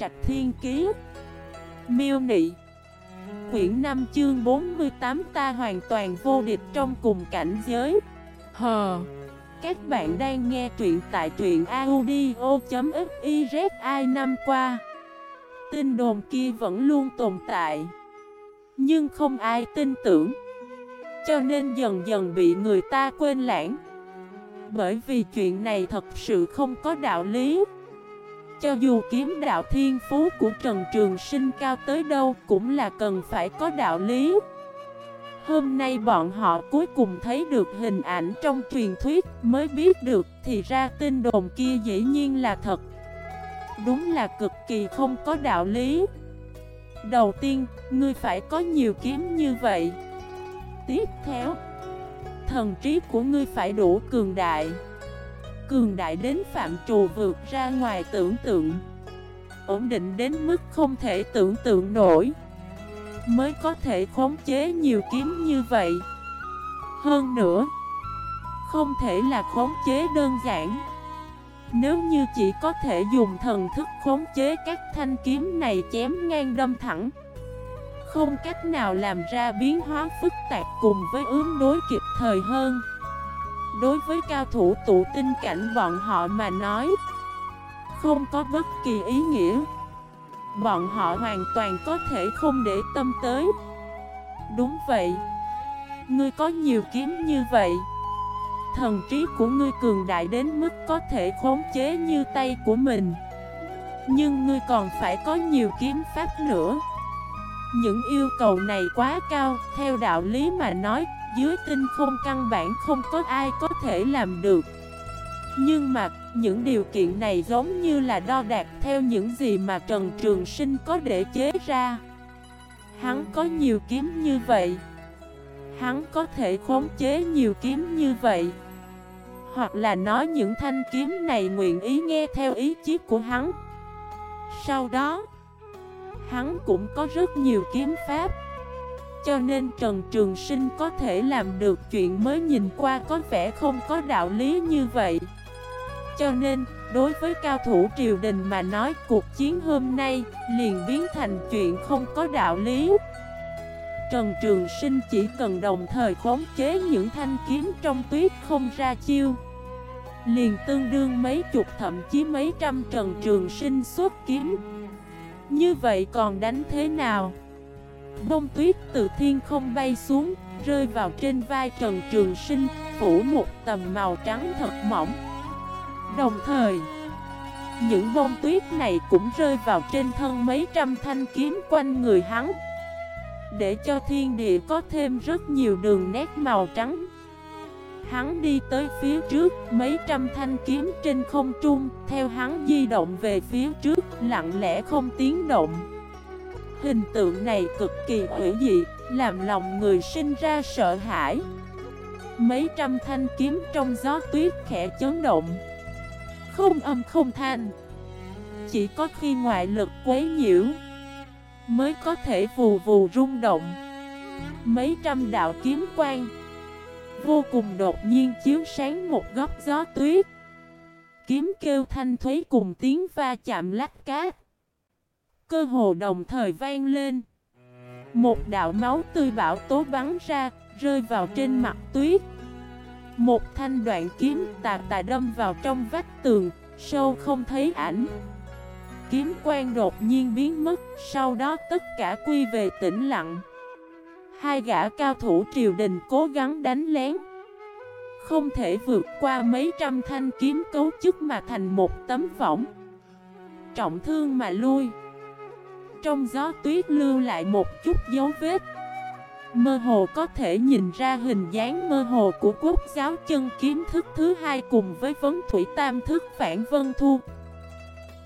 Trạch Thiên Kiế Miêu Nị. Quyển 5 chương 48 ta hoàn toàn vô địch trong cùng cảnh giới. Hờ Các bạn đang nghe truyện tại truyện audio.xyz ai năm qua. Tin đồn kia vẫn luôn tồn tại, Nhưng không ai tin tưởng. Cho nên dần dần bị người ta quên lãng. Bởi vì chuyện này thật sự không có đạo lý cho dù kiếm đạo thiên phú của Trần Trường Sinh cao tới đâu cũng là cần phải có đạo lý. Hôm nay bọn họ cuối cùng thấy được hình ảnh trong truyền thuyết mới biết được thì ra tin đồn kia dĩ nhiên là thật. Đúng là cực kỳ không có đạo lý. Đầu tiên, ngươi phải có nhiều kiếm như vậy. Tiếp theo Thần trí của ngươi phải đủ cường đại. Cường đại đến phạm trù vượt ra ngoài tưởng tượng. Ổn định đến mức không thể tưởng tượng nổi. Mới có thể khống chế nhiều kiếm như vậy. Hơn nữa, Không thể là khống chế đơn giản. Nếu như chỉ có thể dùng thần thức khống chế các thanh kiếm này chém ngang đâm thẳng, Không cách nào làm ra biến hóa phức tạp cùng với ứng đối kịp thời hơn. Đối với cao thủ tụ tinh cảnh bọn họ mà nói, Không có bất kỳ ý nghĩa. Bọn họ hoàn toàn có thể không để tâm tới. Đúng vậy. Ngươi có nhiều kiếm như vậy. Thần trí của ngươi cường đại đến mức có thể khống chế như tay của mình. Nhưng ngươi còn phải có nhiều kiếm pháp nữa. Những yêu cầu này quá cao, Theo đạo lý mà nói dưới tinh không căn bản không có ai có thể làm được. Nhưng mà, những điều kiện này giống như là đo đạt theo những gì mà Trần Trường Sinh có để chế ra. Hắn có nhiều kiếm như vậy. Hắn có thể khống chế nhiều kiếm như vậy. Hoặc là nói những thanh kiếm này nguyện ý nghe theo ý chí của hắn. Sau đó, Hắn cũng có rất nhiều kiếm pháp cho nên Trần Trường Sinh có thể làm được chuyện mới nhìn qua có vẻ không có đạo lý như vậy. Cho nên, đối với cao thủ triều đình mà nói cuộc chiến hôm nay liền biến thành chuyện không có đạo lý. Trần Trường Sinh chỉ cần đồng thời khống chế những thanh kiếm trong tuyết không ra chiêu. Liền tương đương mấy chục thậm chí mấy trăm Trần Trường Sinh xuất kiếm. Như vậy còn đánh thế nào? Bông tuyết từ thiên không bay xuống, rơi vào trên vai Trần Trường Sinh, phủ một tầm màu trắng thật mỏng. Đồng thời, những bông tuyết này cũng rơi vào trên thân mấy trăm thanh kiếm quanh người hắn. Để cho thiên địa có thêm rất nhiều đường nét màu trắng. Hắn đi tới phía trước, mấy trăm thanh kiếm trên không trung, theo hắn di động về phía trước, lặng lẽ không tiếng động. Hình tượng này cực kỳ hủy dị, làm lòng người sinh ra sợ hãi. Mấy trăm thanh kiếm trong gió tuyết khẽ chấn động. Không âm không thanh. Chỉ có khi ngoại lực quấy nhiễu Mới có thể vù vù rung động. Mấy trăm đạo kiếm quang Vô cùng đột nhiên chiếu sáng một góc gió tuyết. Kiếm kêu thanh thuế cùng tiếng va chạm lách cát. Cơ hồ đồng thời vang lên. Một đạo máu tươi bão tố bắn ra, Rơi vào trên mặt tuyết. Một thanh đoạn kiếm tà tà đâm vào trong vách tường, Sâu không thấy ảnh. Kiếm quang đột nhiên biến mất, Sau đó tất cả quy về tĩnh lặng. Hai gã cao thủ triều đình cố gắng đánh lén. Không thể vượt qua mấy trăm thanh kiếm cấu chức mà thành một tấm võng. Trọng thương mà lui trong gió tuyết lưu lại một chút dấu vết. Mơ hồ có thể nhìn ra hình dáng mơ hồ của quốc giáo chân kiếm thức thứ hai cùng với vấn thủy tam thức phản vân thu.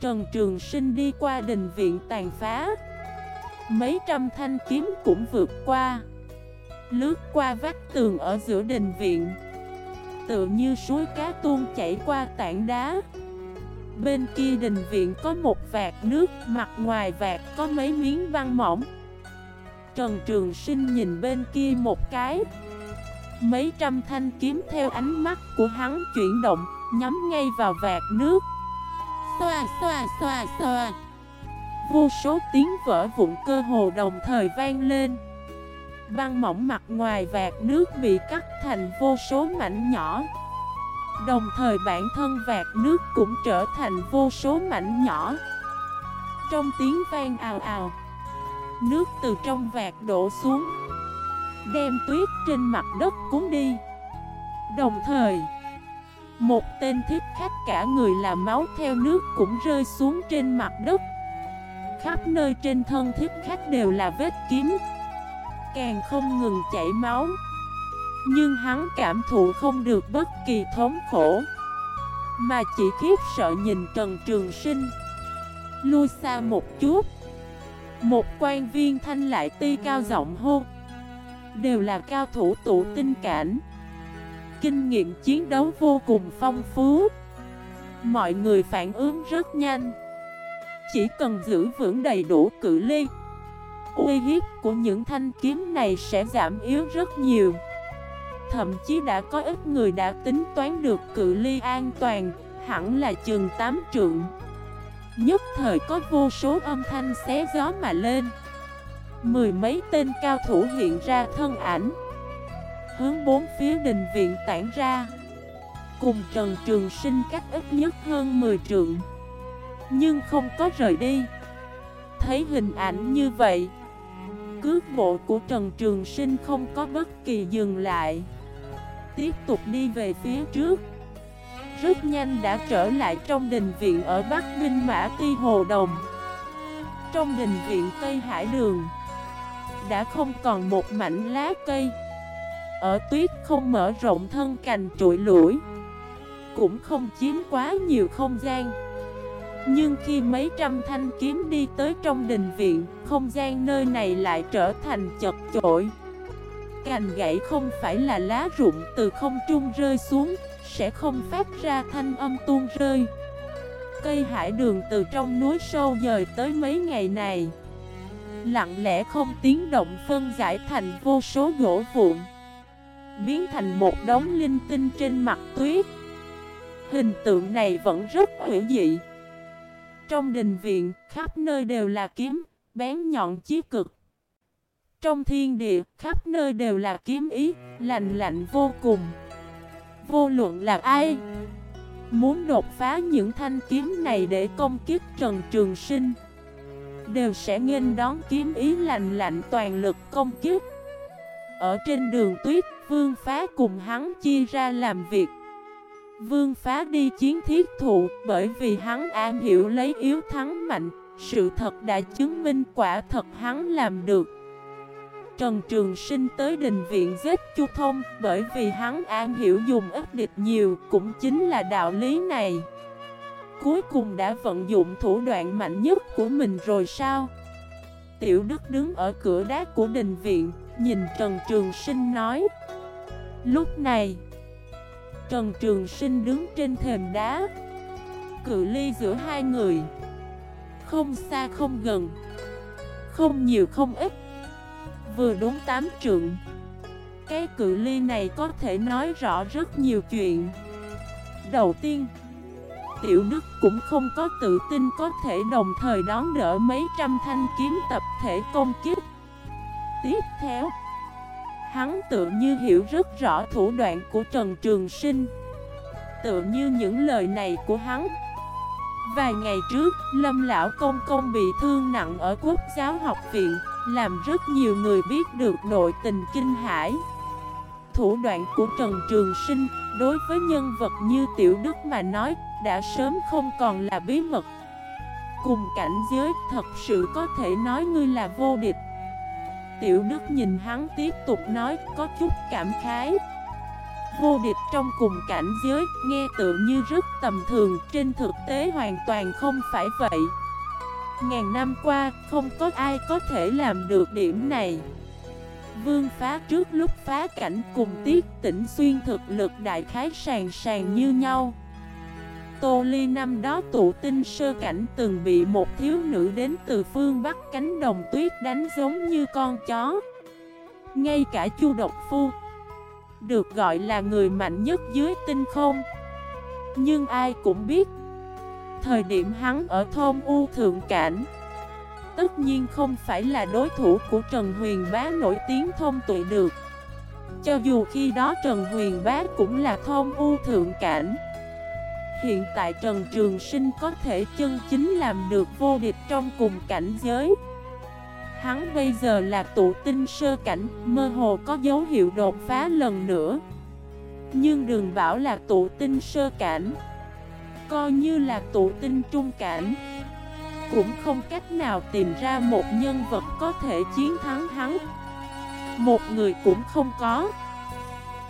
Trần Trường Sinh đi qua đình viện tàn phá. Mấy trăm thanh kiếm cũng vượt qua. Lướt qua vách tường ở giữa đình viện. Tựa như suối cá tuôn chảy qua tảng đá. Bên kia đình viện có một vạt nước, mặt ngoài vạt có mấy miếng băng mỏng. Trần Trường Sinh nhìn bên kia một cái. Mấy trăm thanh kiếm theo ánh mắt của hắn chuyển động, nhắm ngay vào vạt nước. Xoa xoa xoa xoa. Vô số tiếng vỡ vụn cơ hồ đồng thời vang lên. Băng mỏng mặt ngoài vạt nước bị cắt thành vô số mảnh nhỏ. Đồng thời bản thân vạt nước cũng trở thành vô số mảnh nhỏ. Trong tiếng vang ào ào, Nước từ trong vạt đổ xuống, Đem tuyết trên mặt đất cuốn đi. Đồng thời, Một tên thiết khách cả người là máu theo nước cũng rơi xuống trên mặt đất. Khắp nơi trên thân thiết khách đều là vết kiếm Càng không ngừng chảy máu. Nhưng hắn cảm thụ không được bất kỳ thống khổ, Mà chỉ khiếp sợ nhìn Trần Trường Sinh. Lui xa một chút, Một quan viên thanh lại ti cao giọng hô, Đều là cao thủ tụ tinh cảnh. Kinh nghiệm chiến đấu vô cùng phong phú. Mọi người phản ứng rất nhanh. Chỉ cần giữ vững đầy đủ cự ly, Uy hiếp của những thanh kiếm này sẽ giảm yếu rất nhiều. Thậm chí đã có ít người đã tính toán được cự ly an toàn, Hẳn là chừng 8 trượng. Nhất thời có vô số âm thanh xé gió mà lên. Mười mấy tên cao thủ hiện ra thân ảnh. Hướng bốn phía đình viện tản ra. Cùng Trần Trường Sinh cách ít nhất hơn 10 trượng. Nhưng không có rời đi. Thấy hình ảnh như vậy, Cước bộ của Trần Trường Sinh không có bất kỳ dừng lại. Tiếp tục đi về phía trước. Rất nhanh đã trở lại trong đình viện ở Bắc Minh Mã Ti Hồ Đồng. Trong đình viện Tây Hải Đường Đã không còn một mảnh lá cây. Ở tuyết không mở rộng thân cành trụi lũi Cũng không chiếm quá nhiều không gian. Nhưng khi mấy trăm thanh kiếm đi tới trong đình viện, không gian nơi này lại trở thành chật chội. Cành gãy không phải là lá rụng từ không trung rơi xuống, sẽ không phát ra thanh âm tuôn rơi. Cây hải đường từ trong núi sâu dời tới mấy ngày này. Lặng lẽ không tiếng động phân giải thành vô số gỗ vụn Biến thành một đống linh tinh trên mặt tuyết Hình tượng này vẫn rất hữu dị trong đình viện, khắp nơi đều là kiếm, bén nhọn chí cực. Trong thiên địa, khắp nơi đều là kiếm ý, lạnh lạnh vô cùng. Vô luận là ai? Muốn đột phá những thanh kiếm này để công kiếp Trần Trường Sinh Đều sẽ nghênh đón kiếm ý lạnh lạnh toàn lực công kiếp Ở trên đường tuyết, Vương Phá cùng hắn chia ra làm việc Vương phá đi chiến thiết thụ bởi vì hắn an hiểu lấy yếu thắng mạnh Sự thật đã chứng minh quả thật hắn làm được Trần Trường Sinh tới đình viện giết Chu Thông Bởi vì hắn an hiểu dùng ức địch nhiều Cũng chính là đạo lý này. Cuối cùng đã vận dụng thủ đoạn mạnh nhất của mình rồi sao? Tiểu Đức đứng ở cửa đá của đình viện, Nhìn Trần Trường Sinh nói. Lúc này, Trần Trường Sinh đứng trên thềm đá, Cự ly giữa hai người. Không xa không gần, Không nhiều không ít. Vừa đúng tám trượng. Cái cự ly này có thể nói rõ rất nhiều chuyện. Đầu tiên Tiểu Đức cũng không có tự tin có thể đồng thời đón đỡ mấy trăm thanh kiếm tập thể công kích Tiếp theo Hắn tự như hiểu rất rõ thủ đoạn của Trần Trường Sinh. Tự như những lời này của hắn. Vài ngày trước, Lâm Lão Công Công bị thương nặng ở Quốc giáo học viện. Làm rất nhiều người biết được nội tình kinh hải. Thủ đoạn của Trần Trường Sinh Đối với nhân vật như Tiểu Đức mà nói Đã sớm không còn là bí mật. Cùng cảnh giới thật sự có thể nói ngươi là vô địch. Tiểu Đức nhìn hắn tiếp tục nói có chút cảm khái. Vô địch trong cùng cảnh giới nghe tự như rất tầm thường, Trên thực tế hoàn toàn không phải vậy. Ngàn năm qua, không có ai có thể làm được điểm này. Vương phá trước lúc phá cảnh cùng tiết tỉnh xuyên thực lực đại khái sàng sàng như nhau. Tô Ly năm đó tụ tinh sơ cảnh từng bị một thiếu nữ đến từ phương Bắc cánh đồng tuyết đánh giống như con chó. Ngay cả chu độc phu Được gọi là người mạnh nhất dưới tinh không. Nhưng ai cũng biết Thời điểm hắn ở thôn U Thượng Cảnh. Tất nhiên không phải là đối thủ của Trần Huyền Bá nổi tiếng thông tuệ được. Cho dù khi đó Trần Huyền Bá cũng là thông u thượng cảnh. Hiện tại Trần Trường Sinh có thể chân chính làm được vô địch trong cùng cảnh giới. Hắn bây giờ là tụ tinh sơ cảnh, mơ hồ có dấu hiệu đột phá lần nữa. Nhưng đừng bảo là tụ tinh sơ cảnh. Coi như là tụ tinh trung cảnh. Cũng không cách nào tìm ra một nhân vật có thể chiến thắng hắn. Một người cũng không có.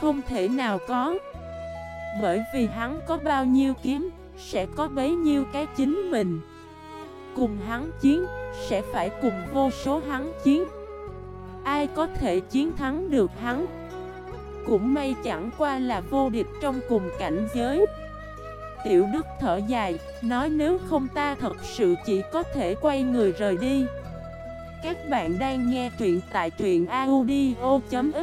Không thể nào có. Bởi vì hắn có bao nhiêu kiếm, Sẽ có bấy nhiêu cái chính mình. Cùng hắn chiến, Sẽ phải cùng vô số hắn chiến. Ai có thể chiến thắng được hắn? Cũng may chẳng qua là vô địch trong cùng cảnh giới. Tiểu Đức thở dài, nói nếu không ta thật sự chỉ có thể quay người rời đi. Các bạn đang nghe truyện tại truyện audio.fif